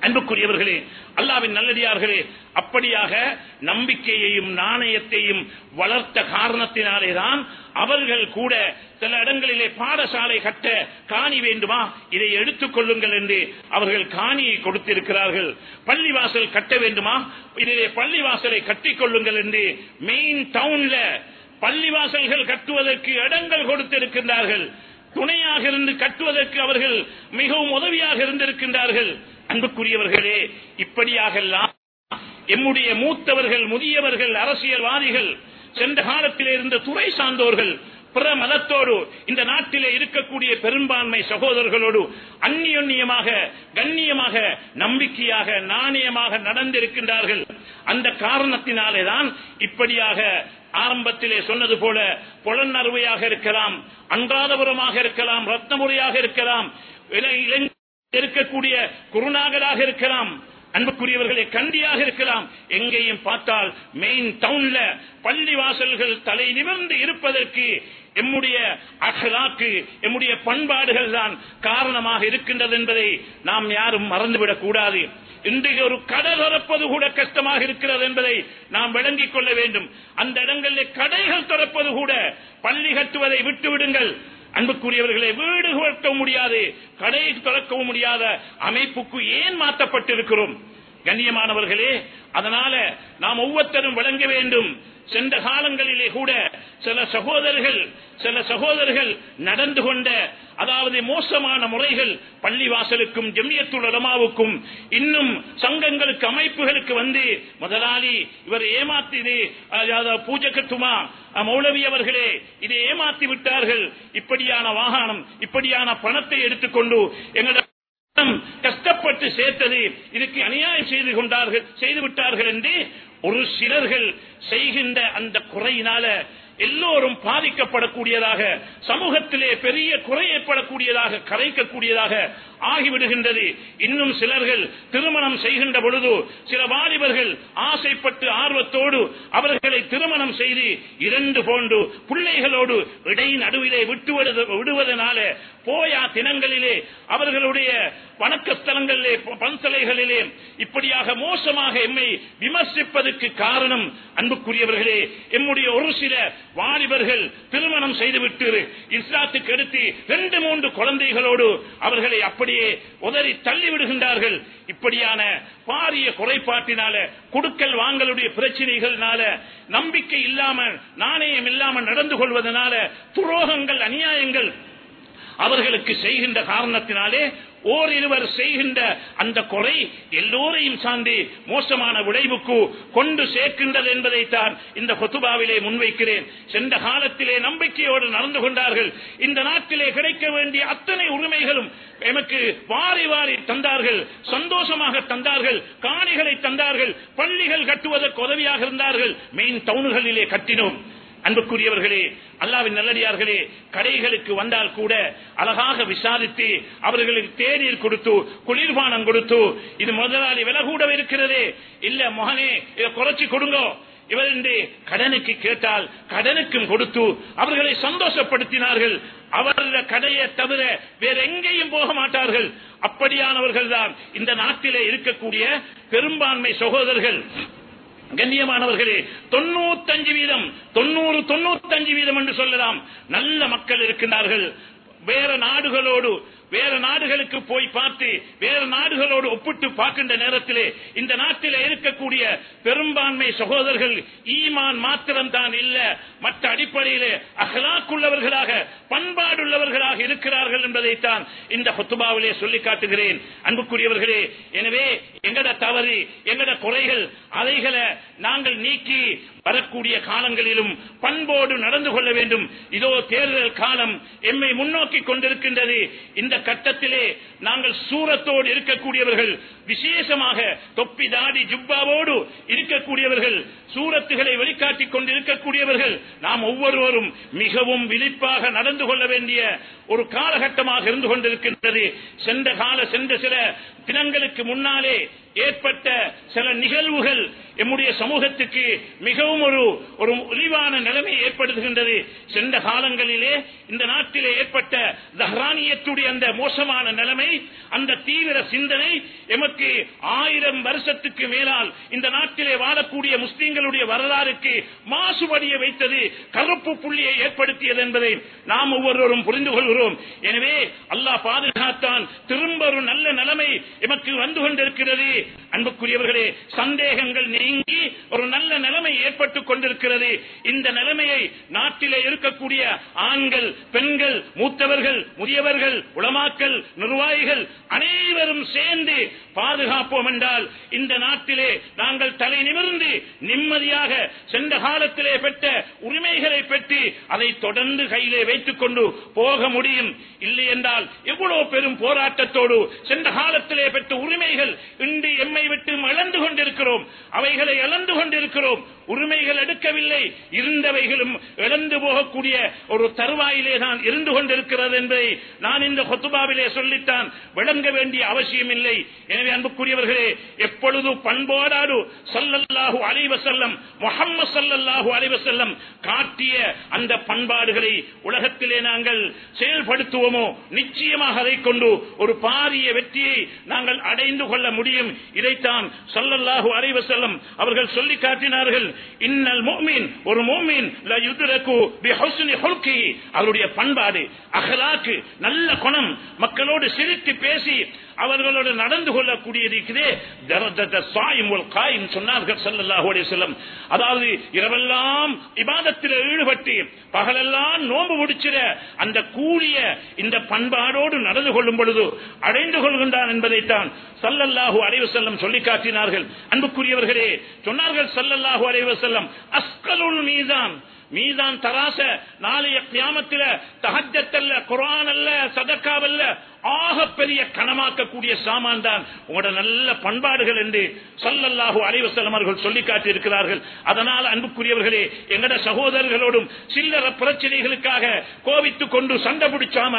அன்புக்குரியவர்களே அல்லாவின் நல்லடியார்களே அப்படியாக நம்பிக்கையையும் நாணயத்தையும் வளர்த்த காரணத்தினாலேதான் அவர்கள் கூட சில இடங்களிலே பாடசாலை கட்ட காணி வேண்டுமா? இதை எடுத்துக் கொள்ளுங்கள் என்று அவர்கள் காணியை கொடுத்திருக்கிறார்கள். பள்ளிவாசல் கட்ட வேண்டுமா? இதிலே பள்ளிவாசலை கட்டிக் கொள்ளுங்கள் என்று மெயின் டவுன்ல பள்ளிவாசல்கள் கட்டுவதற்கு இடங்கள் கொடுத்திருக்கின்றார்கள். துணையாக இருந்து கட்டுவதற்கு அவர்கள் மிகவும் உதவியாக இருந்திருக்கின்றார்கள். அன்புக்குரியவர்களே இப்படியாகலாம். எம்முடைய மூத்தவர்கள் முதியவர்கள் அரசியல்வாதிகள் சென்ற காலத்திலே இருந்த துறை சார்ந்தோர்கள் பிற மதத்தோடு இந்த நாட்டிலே இருக்கக்கூடிய பெரும்பான்மை சகோதரர்களோடு அந்நியோன்யமாக கண்ணியமாக நம்பிக்கையாக நாணயமாக நடந்திருக்கின்றார்கள். அந்த காரணத்தினாலேதான் இப்படியாக ஆரம்பத்திலே சொன்னது போல புலனறுவையாக இருக்கலாம் அன்றாதபுரமாக இருக்கலாம் ரத்னபுரியாக இருக்கலாம் இள- இளைஞ- இருக்கக்கூடிய குருநாகராக இருக்கலாம் அன்புக்குரியவர்களே கண்டியாக இருக்கலாம். எங்கேயும் பார்த்தால் மெயின் டவுன்ல பள்ளி வாசல்கள் தலை நிமிர்ந்து இருப்பதற்கு எம்முடைய அகலாக்கு எம்முடைய பண்பாடுகள் தான் காரணமாக இருக்கின்றது என்பதை நாம் யாரும் மறந்துவிடக் கூடாது. இன்றைக்கு ஒரு கடை திறப்பது கூட கஷ்டமாக இருக்கிறது என்பதை நாம் விளங்கிக் கொள்ள வேண்டும். அந்த இடங்களில் கடைகள் திறப்பது கூட பள்ளி கட்டுவதை விட்டுவிடுங்கள். அன்புக்குரியவர்களே வீடு கட்ட முடியாது கடை திறக்கவும் முடியாத அமைப்புக்கு ஏன் மாற்றப்பட்டிருக்கிறோம்? கண்ணியமானவர்களே அதனால நாம் ஒவ்வொருத்தரும் விளங்க வேண்டும். சென்ற காலங்களிலே கூட சில சகோதரர்கள் சில சகோதரர்கள் நடந்து கொண்ட அதாவது மோசமான முறைகள் பள்ளிவாசலுக்கும் ஜெமியத்துல் உலமாவுக்கும் இன்னும் சங்கங்களுக்கு அமைப்புகளுக்கு வந்து முதலாளி இவர் ஏமாத்திது பூஜகத்துமா பூஜை கட்டுமா மௌலவி அவர்களே இதை ஏமாத்தி விட்டார்கள். இப்படியான வாகனம் இப்படியான பணத்தை எடுத்துக்கொண்டு எங்களோட பணம் கஷ்டப்பட்டு சேர்த்தது இதுக்கு அநியாயம் செய்து கொண்டார்கள் செய்து விட்டார்கள் என்று ஒரு சிலர்கள் செய்கின்ற அந்த குறையினால எல்லோரும் பாதிக்கப்படக்கூடியதாக சமூகத்திலே பெரிய குறை ஏற்படக்கூடியதாக கரைக்கக்கூடியதாக ஆகிவிடுகின்றது. இன்னும் சிலர்கள் திருமணம் செய்கின்ற பொழுது சில வாலிபர்கள் ஆசைப்பட்டு ஆர்வத்தோடு அவர்களை திருமணம் செய்து இரண்டு போன்று பிள்ளைகளோடு இடை நடுவிலே விட்டு விடுவதனால போயா தினங்களிலே அவர்களுடைய வணக்கத்தலங்களிலே பன்சலைகளிலே இப்படியாக மோசமாக எம்மை விமர்சிப்பதற்கு காரணம் அன்புக்குரியவர்களே எம்முடைய ஒரு சில வாலிபர்கள் திருமணம் செய்துவிட்டு இஸ்லாத்துக்கு எடுத்து ரெண்டு மூன்று குழந்தைகளோடு அவர்களை அப்படியே உதறி தள்ளி விடுகின்றார்கள். இப்படியான பாரிய குறைபாட்டினால குடுக்கல் வாங்கலுடைய பிரச்சனைகள்னால நம்பிக்கை இல்லாமல் நாணயம் இல்லாமல் நடந்து கொள்வதனால துரோகங்கள் அநியாயங்கள் அவர்களுக்கு செய்கின்ற காரணத்தினாலே ஓரிருவர் செய்கின்ற அந்த குறை எல்லோரையும் சார்ந்து மோசமான விளைவுக்கு கொண்டு சேர்க்கின்றது என்பதைத்தான் இந்த கொத்துபாவிலே முன்வைக்கிறேன். சென்ற காலத்திலே நம்பிக்கையோடு நடந்து கொண்டார்கள். இந்த நாட்டிலே கிடைக்க வேண்டிய அத்தனை உரிமைகளும் எமக்கு வாரி வாரி தந்தார்கள். சந்தோஷமாக தந்தார்கள். காணிகளை தந்தார்கள். பள்ளிகள் கட்டுவதற்கு உதவியாக இருந்தார்கள். மெயின் டவுன்களிலே கட்டினோம். அன்புக்குரியவர்களே அல்லாவின் நல்லடியார்களே கடைகளுக்கு வந்தால் கூட அழகாக விசாரித்து அவர்களுக்கு தேநீர் கொடுத்து குளிர்பானம் கொடுத்து இது முதலாளி விலை கூட இருக்கிறதே. இல்ல மகனே இதை குறைச்சி கொடுங்க. இவர் கடனுக்கு கேட்டால் கடனுக்கும் கொடுத்து அவர்களை சந்தோஷப்படுத்தினார்கள். அவர்கள் கடையை தவிர வேற எங்கேயும் போக மாட்டார்கள். அப்படியானவர்கள் தான் இந்த நாட்டிலே இருக்கக்கூடிய பெரும்பான்மை சகோதரர்கள். கண்ணியமானவர்களே தொண்ணூத்தஞ்சு வீதம் தொண்ணூறு தொண்ணூத்தஞ்சு வீதம் என்று சொல்லலாம். நல்ல மக்கள் இருக்கின்றார்கள். வேற நாடுகளோடு வேற நாடுகளுக்கு போய் பார்த்து வேற நாடுகளோடு ஒப்பிட்டு பார்க்கின்ற நேரத்திலே இந்த நாட்டில் இருக்கக்கூடிய பெரும்பான்மை சகோதரர்கள் ஈமான் மாத்திரம் தான் இல்ல. மற்ற அடிப்படையிலே அகலாக்குள்ளவர்களாக பண்பாடுள்ளவர்களாக இருக்கிறார்கள் என்பதைத்தான் இந்த ஹொத்துபாவிலே சொல்லி காட்டுகிறேன். அன்புக்குரியவர்களே எனவே எங்கட தவறு எங்கட குறைகள் அதைகளை நாங்கள் நீக்கி வரக்கூடிய காலங்களிலும் பண்போடு நடந்து கொள்ள வேண்டும். இதோ தேர்தல் காலம் எம்மை முன்னோக்கி கொண்டிருக்கின்றது. இந்த கட்டத்திலே நாங்கள் சூரத்தோடு இருக்கக்கூடியவர்கள் விசேஷமாக தொப்பி தாடி ஜுப்பாவோடு இருக்கக்கூடியவர்கள் சூரத்துகளை வெளிக்காட்டிக் கொண்டிருக்கக்கூடியவர்கள் நாம் ஒவ்வொருவரும் மிகவும் விழிப்பாக நடந்து கொள்ள வேண்டிய ஒரு காலகட்டமாக இருந்து கொண்டிருக்கின்றது. சென்ற கால சென்ற சில தினங்களுக்கு முன்னாலே ஏற்பட்ட சில நிகழ்வுகள் எம்முடைய சமூகத்துக்கு மிகவும் ஒரு ஒரு ஒளிவான நிலைமை ஏற்படுத்துகின்றது. சென்ற காலங்களிலே இந்த நாட்டிலே ஏற்பட்ட தஹ்ரானியத்துடைய அந்த மோசமான நிலைமை அந்த தீவிர சிந்தனை எமக்கு ஆயிரம் வருஷத்துக்கு மேலால் இந்த நாட்டிலே வாழக்கூடிய முஸ்லீம்களுடைய வரலாறுக்கு மாசுபடிய வைத்தது கருப்பு புள்ளியை ஏற்படுத்தியது என்பதை நாம் ஒவ்வொருவரும் புரிந்து கொள்கிறோம். எனவே அல்லாஹ் பாதுகாத்தான் திரும்ப ஒரு நல்ல நிலைமை எமக்கு வந்து கொண்டிருக்கிறது. அன்புக்குரியவர்களே சந்தேகங்கள் நீங்கி ஒரு நல்ல நிலைமை ஏற்பட்டுக் கொண்டிருக்கிறது. இந்த நிலைமையை நாட்டிலே இருக்கக்கூடிய ஆண்கள் பெண்கள் மூத்தவர்கள் முதியவர்கள் உளமாக்கல் நிர்வாகிகள் அனைவரும் சேர்ந்து பாதுகாப்போம் என்றால் இந்த நாட்டிலே நாங்கள் தலை நிமிர்ந்து நிம்மதியாக சென்ற காலத்திலே பெற்ற உரிமைகளை பெற்று அதை தொடர்ந்து கையிலே வைத்துக் கொண்டு போக முடியும். இல்லை என்றால் எவ்வளவு பெரும் போராட்டத்தோடு சென்ற காலத்திலே பெற்ற உரிமைகள் இன்று எம்மை விட்டு அளந்து கொண்டிருக்கிறோம். அவைகளை அளந்து கொண்டிருக்கிறோம். உரிமைகள் எடுக்கவில்லை. இருந்தவைகளும் இழந்து போகக்கூடிய ஒரு தருவாயிலே தான் இருந்து கொண்டிருக்கிறது என்பதை நான் இந்த கொத்துபாவிலே சொல்லித்தான். விளங்க வேண்டிய அவசியம் இல்லை. எனவே அன்புக்குரியவர்களே எப்பொழுது பண்போடாடு சல்லல்லாஹு அலைவசல்லம் முகம்மது சல்லல்லாஹு அலைவசல்லம் காட்டிய அந்த பண்பாடுகளை உலகத்திலே நாங்கள் செயல்படுத்துவோமோ? நிச்சயமாக அதை கொண்டு ஒரு பாரிய வெற்றியை நாங்கள் அடைந்து கொள்ள முடியும். இதைத்தான் சல்லல்லாஹு அலைவசல்லம் அவர்கள் சொல்லி காட்டினார்கள். இன்னல் மோமீன் ஒரு மோமீன் அவருடைய பண்பாடு அகலாக்கு நல்ல குணம். மக்களோடு சிரித்து பேசி அவர்களோடு நடந்து கொள்ளக்கூடியது சொன்னார்கள் சல்லல்லாஹு செல்லம் அதாவது இரவெல்லாம் இபாதத்தில் ஈடுபட்டு பகலெல்லாம் நோன்பு முடிச்சிட அந்த கூலிய இந்த பண்பாடோடு நடந்து கொள்ளும் பொழுது அடைந்து கொள்கின்றான் என்பதைத்தான் சல்லல்லாஹு அலைவு செல்லம் சொல்லி காட்டினார்கள். அன்புக்குரியவர்களே சொன்னார்கள் சல்லல்லாஹு அலைவு செல்லம் அஸ்கலுள் மீதான் மீதான் தராச நாளைய கியாமத்தில தகஜத்தல்ல குரான் அல்ல சதக்காவல்ல ஆக பெரிய கனமாக்கக்கூடிய சாமான் தான் உங்களோட நல்ல பண்பாடுகள் என்று சல்லல்லாஹு அலைவசல்லம் அவர்கள் சொல்லி காட்டியிருக்கிறார்கள். அதனால் அன்புக்குரியவர்களே எங்கட சகோதரர்களோடும் சில்லற பிரச்சனைகளுக்காக கோவித்துக் கொண்டு சண்டை பிடிச்சாம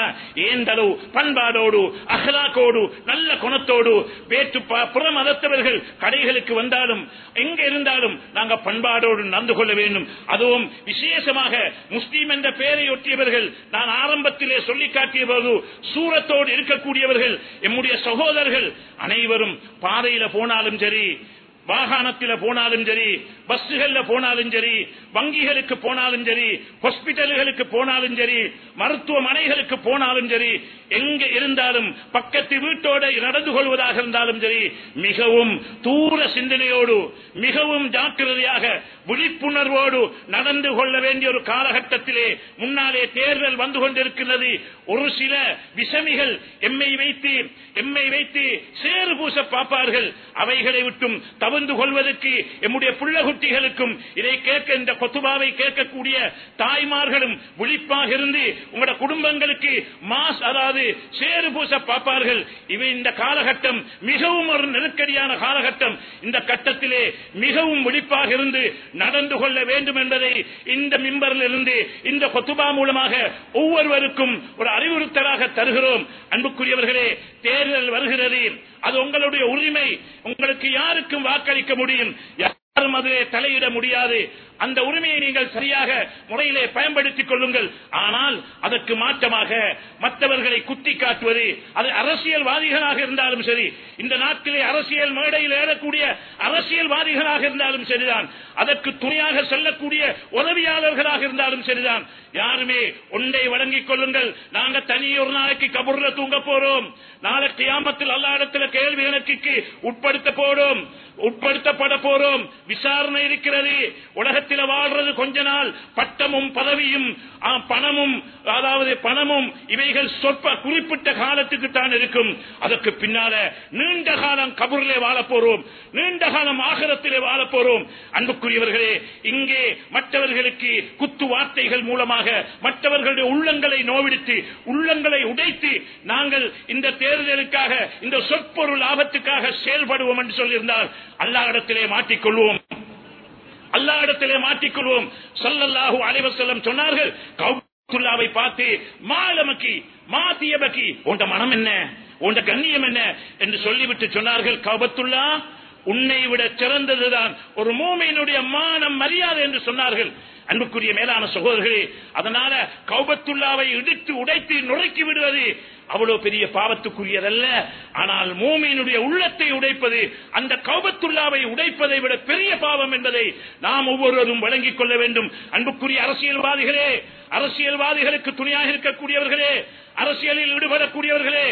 ஏந்தளவு பண்பாடோடு அகலாக்கோடு நல்ல குணத்தோடு வேற்று புற மதத்தவர்கள் கடைகளுக்கு வந்தாலும் எங்க இருந்தாலும் நாங்க பண்பாடோடு நடந்து கொள்ள வேண்டும். அதுவும் விசேஷமாக முஸ்லீம் என்ற பெயரை ஒட்டியவர்கள் நான் ஆரம்பத்திலே சொல்லி காட்டிய போது சூரத்தோடு இருக்கக்கூடியவர்கள் எம்முடைய சகோதரர்கள் அனைவரும் பாதையில போனாலும் சரி வாகனத்தில் போனாலும் சரி பஸ்ஸுகள்ல போனாலும் சரி வங்கிகளுக்கு போனாலும் சரி ஹாஸ்பிட்டல்களுக்கு போனாலும் சரி மருத்துவமனைகளுக்கு போனாலும் சரி எங்க இருந்தாலும் பக்கத்து வீட்டோட நடந்து கொள்வதாக இருந்தாலும் சரி மிகவும் தூர சிந்தனையோடு மிகவும் ஜாக்கிரதையாக விழிப்புணர்வோடு நடந்து கொள்ள வேண்டிய ஒரு காலகட்டத்திலே முன்னாலே தேர்தல் வந்து கொண்டிருக்கிறது ஒரு சில விஷமிகள் எம்மை வைத்து எம்மை வைத்து சேறு பூச பார்ப்பார்கள். அவைகளை விட்டும் கவர்ந்து கொள்வதற்கு எம்முடைய புள்ளகுட்டிகளுக்கும் இதை கேட்க இந்த கொத்துபாவை கேட்கக்கூடிய தாய்மார்களும் விழிப்பாக இருந்து உங்களோட குடும்பங்களுக்கு மாஸ் அதாவது சேறு பூச பார்ப்பார்கள். இவை இந்த காலகட்டம் மிகவும் ஒரு நெருக்கடியான காலகட்டம். இந்த கட்டத்திலே மிகவும் விழிப்பாக இருந்து நடந்து கொள்ள வேண்டும் என்பதை இந்த மிம்பரில் இருந்து இந்த கொத்துபா மூலமாக ஒவ்வொருவருக்கும் ஒரு அறிவுறுத்தலாக தருகிறோம். அன்புக்குரியவர்களே தேர்தல் வருகிறது. அது உங்களுடைய உரிமை. உங்களுக்கு யாருக்கும் வாக்களிக்க முடியும். யாரும் அதிலே தலையிட முடியாது. அந்த உரிமையை நீங்கள் சரியாக முறையிலே பயன்படுத்திக் கொள்ளுங்கள். ஆனால் அதற்கு மாற்றமாக மற்றவர்களை குத்தி காட்டுவது அது அரசியல்வாதிகளாக இருந்தாலும் சரி இந்த நாட்டிலே அரசியல் மேடையில் ஏறக்கூடிய அரசியல்வாதிகளாக இருந்தாலும் சரிதான். அதற்கு துணையாக செல்லக்கூடிய உதவியாளர்களாக இருந்தாலும் சரிதான். யாருமே ஒன்றை வழங்கிக் கொள்ளுங்கள். நாங்க தனியொரு நாளைக்கு கபூர்ல தூங்க போறோம். நாளைக்கு கியாமத்தில் அல்லா இடத்துல கேள்வி கணக்குக்கு உட்படுத்த போறோம். உட்படுத்தப்பட போறோம். விசாரணை இருக்கிறது. உலகத்தில் வாழ்றது கொஞ்ச நாள் பட்டமும் பதவியும் பணமும் அதாவது பணமும் இவைகள் சொற்ப குறிப்பிட்ட காலத்துக்கு தான் இருக்கும். அதற்கு பின்னால நீண்ட காலம் கபூரிலே வாழ போறோம் நீண்ட காலம் ஆகரத்திலே வாழ போறோம் அன்புக்குரியவர்களே இங்கே மற்றவர்களுக்கு குத்து வார்த்தைகள் மூலமாக மற்றவர்களுடைய உள்ளங்களை நோவிடுத்து உள்ளங்களை உடைத்து நாங்கள் இந்த தேர்தலுக்காக இந்த சொற்பொருள் லாபத்துக்காக செயல்படுவோம் என்று சொல்லியிருந்தால் அல்லாஹிடத்திலே மாட்டிக்கொள்வோம். அல்லா இடத்திலே மாட்டிக்கொள்வோம் அலைவர் செல்லம் சொன்னார்கள் கௌபத்துல்லாவை பார்த்து மாலமக்கி மாத்தியபக்கி உண்ட மனம் என்ன? உண்ட கண்ணியம் என்ன? என்று சொல்லிவிட்டு சொன்னார்கள் கௌபத்துல்லா உன்னை விட சிறந்ததுதான். ஒரு மூமையினுடைய மானம் மரியாதை என்று சொன்னார்கள். அன்புக்குரிய மேலான சகோதரர்களே அதனால கௌபத்துள்ளாவை இடித்து உடைத்து நுழைக்கி விடுவது அவ்வளவு பெரிய பாவத்துக்குரியதல்ல. ஆனால் மூமியினுடைய உள்ளத்தை உடைப்பது அந்த கௌபத்துல்லாவை உடைப்பதை விட பெரிய பாவம் என்பதை நாம் ஒவ்வொருவரும் வழங்கிக் கொள்ள வேண்டும். அன்புக்குரிய அரசியல்வாதிகளே அரசியல்வாதிகளுக்கு துணையாக இருக்கக்கூடியவர்களே அரசியலில் ஈடுபடக்கூடியவர்களே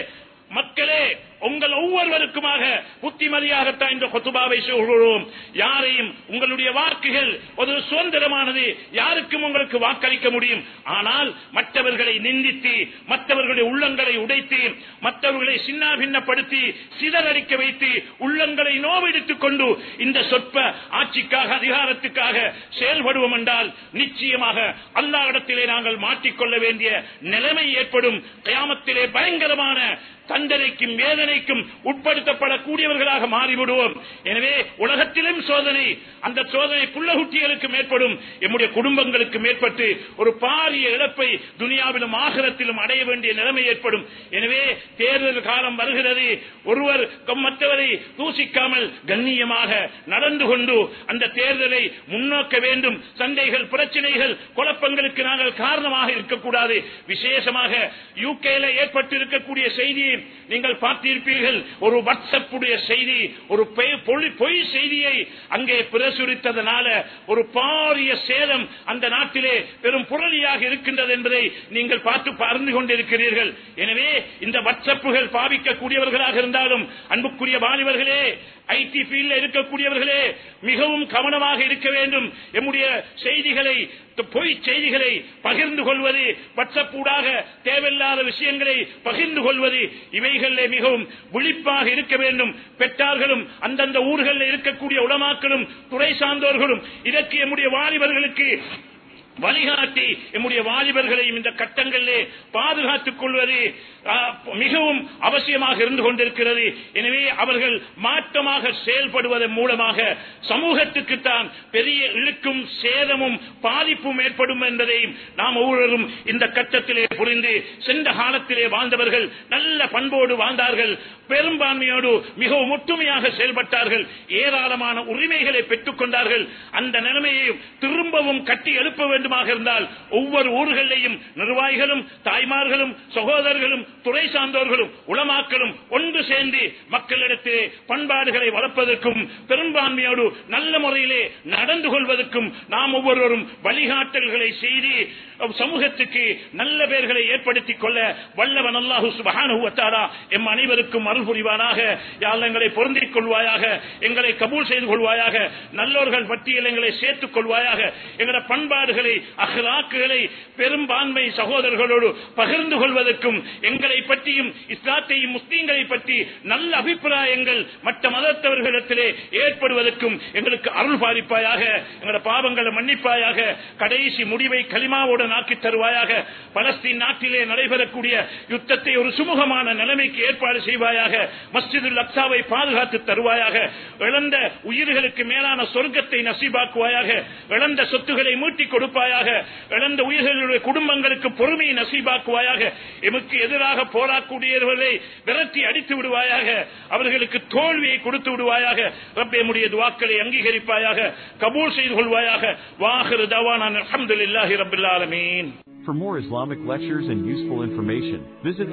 மக்களே உங்கள் ஒவ்வொருவருக்குமாக புத்திமதியாகத்தான் இந்த கொத்துபாவை சொல்கிறோம் யாரையும் உங்களுடைய வாக்குகள் ஒரு சுதந்திரமானது யாருக்கும் உங்களுக்கு வாக்களிக்க முடியும். ஆனால் மற்றவர்களை நிந்தித்து மற்றவர்களுடைய உள்ளங்களை உடைத்து மற்றவர்களை சின்ன பின்னப்படுத்தி சிதறடிக்க வைத்து உள்ளங்களை நோவெடுத்துக் கொண்டு இந்த சொற்ப ஆட்சிக்காக அதிகாரத்துக்காக செயல்படுவோம் என்றால் நிச்சயமாக அல்லாவிடத்திலே நாங்கள் மாற்றிக்கொள்ள வேண்டிய நிலைமை ஏற்படும். கயாமத்திலே பயங்கரமான தண்டனைக்கும் சோதனைக்கும் உட்படுத்தப்படக்கூடியவர்களாக மாறிவிடுவோம். எனவே உலகத்திலும் சோதனை அந்த சோதனை புள்ளகுட்டிகளுக்கும் ஏற்படும் எம்முடைய குடும்பங்களுக்கும் ஏற்பட்டு ஒரு பாரிய இழப்பை துனியாவிலும் ஆகரத்திலும் அடைய வேண்டிய நிலைமை ஏற்படும். எனவே தேர்தல் காலம் வருகிறது. ஒருவர் மற்றவரை தூசிக்காமல் கண்ணியமாக நடந்து கொண்டு அந்த தேர்தலை முன்னோக்க வேண்டும். சண்டைகள் பிரச்சனைகள் குழப்பங்களுக்கு நாங்கள் காரணமாக இருக்கக்கூடாது. விசேஷமாக யூகேல ஏற்பட்டிருக்கக்கூடிய செய்தியை நீங்கள் பார்த்தீர்கள். பார்த்திருப்பீர்கள் ஒரு வாட்ஸ்அப்புடைய செய்தி ஒரு பொய் செய்தியை அங்கே பிரசுரித்ததனால ஒரு பாரிய சேதம் அந்த நாட்டிலே பெரும் புரளியாக இருக்கின்றது என்பதை நீங்கள் பார்த்து அறிந்து கொண்டிருக்கிறீர்கள். எனவே இந்த வாட்ஸ்அப்புகள் பாவிக்கக்கூடியவர்களாக இருந்தாலும் அன்புக்குரிய வாலிபர்களே ஐடி பீல்ல இருக்கக்கூடியவர்களே மிகவும் கவனமாக இருக்க வேண்டும். எம்முடைய செய்திகளை பொய் செய்திகளை பகிர்ந்து கொள்வது பட்சப்பூடாக தேவையில்லாத விஷயங்களை பகிர்ந்து கொள்வது இவைகளிலே மிகவும் விழிப்பாக இருக்க வேண்டும். பெற்றார்களும் அந்தந்த ஊர்களில் இருக்கக்கூடிய உடமாக்களும் துறை சார்ந்தோர்களும் இதற்கு எம்முடைய வாலிபர்களுக்கு வழிகாட்டி எம்முடைய வாலிபர்களையும் இந்த கட்டங்களிலே பாதுகாத்துக் கொள்வது மிகவும் அவசியமாக இருந்து கொண்டிருக்கிறது. எனவே அவர்கள் மாற்றமாக செயல்படுவதன் மூலமாக சமூகத்துக்குத்தான் பெரிய இழுக்கும் சேதமும் பாதிப்பும் ஏற்படும் என்பதையும் நாம் ஒவ்வொருவரும் இந்த கட்டத்திலே புரிந்து சென்ற காலத்திலே வாழ்ந்தவர்கள் நல்ல பண்போடு வாழ்ந்தார்கள். பெரும்பான்மையோடு மிகவும் ஒற்றுமையாக செயல்பட்டார்கள். ஏராளமான உரிமைகளை பெற்றுக் கொண்டார்கள். அந்த நிலைமையை திரும்பவும் கட்டி எழுப்ப வேண்டும் வேண்டுமாக இருந்தால் ஒவ்வொரு ஊர்களிலேயும் நிர்வாகிகளும் தாய்மார்களும் சகோதரர்களும் துறை சார்ந்தோர்களும் உளமாக்களும் ஒன்று சேர்ந்து மக்களிடத்திலே பண்பாடுகளை வளர்ப்பதற்கும் பெரும்பான்மையோடு நல்ல முறையிலே நடந்து கொள்வதற்கும் நாம் ஒவ்வொருவரும் வழிகாட்டல்களை செய்து சமூகத்துக்கு நல்ல பெயர்களை ஏற்படுத்திக் கொள்ள வல்லவன் அல்லாஹு சுபஹானுவத்தாரா எம் அனைவருக்கும் அருள் புரிவானாக. யாழ் எங்களை பொருந்திக் கொள்வாயாக எங்களை கபூல் செய்து கொள்வாயாக நல்லோர்கள் பட்டியல் எங்களை சேர்த்துக் கொள்வாயாக எங்களோட பண்பாடுகளை அகலாக்குகளை பெரும்பான்மை சகோதரர்களோடு பகிர்ந்து கொள்வதற்கும் எங்களை பற்றியும் இஸ்லாத்தையும் முஸ்லீம்களை பற்றி நல்ல அபிப்பிராயங்கள் மற்ற மதத்தவர்களிடத்திலே ஏற்படுவதற்கும் எங்களுக்கு அருள் பாதிப்பாயாக எங்களோட பாவங்களை மன்னிப்பாயாக கடைசி முடிவை களிமாவுடன் ஆக்கி தருவாயாக பலஸ்தீன் நாட்டிலே நடைபெறக்கூடிய யுத்தத்தை ஒரு சுமூகமான நிலைமைக்கு ஏற்பாடு செய்வாயாக மஸ்ஜிதுல் அக்சாவை பாதுகாத்து தருவாயாக இழந்த உயிர்களுக்கு மேலான சொர்க்கத்தை நசீபாக்குவாயாக இழந்த சொத்துக்களை மீட்டிக் நசீபாயாக இழந்த உயிர்களுடைய குடும்பங்களுக்கு பொறுமையை நசீபாக்குவாயாக எமக்கு எதிராக போராக்கூடியவர்களை விரட்டி அடித்து விடுவாயாக அவர்களுக்கு தோல்வியை கொடுத்து விடுவாயாக ரப்பேமுடைய துவாக்களை அங்கீகரிப்பாயாக கபூல் செய்து கொள்வாயாக. வாஹிரு தவான அலமதுல்லாஹி ரபில் ஆலமீன். For more Islamic lectures and useful information, visit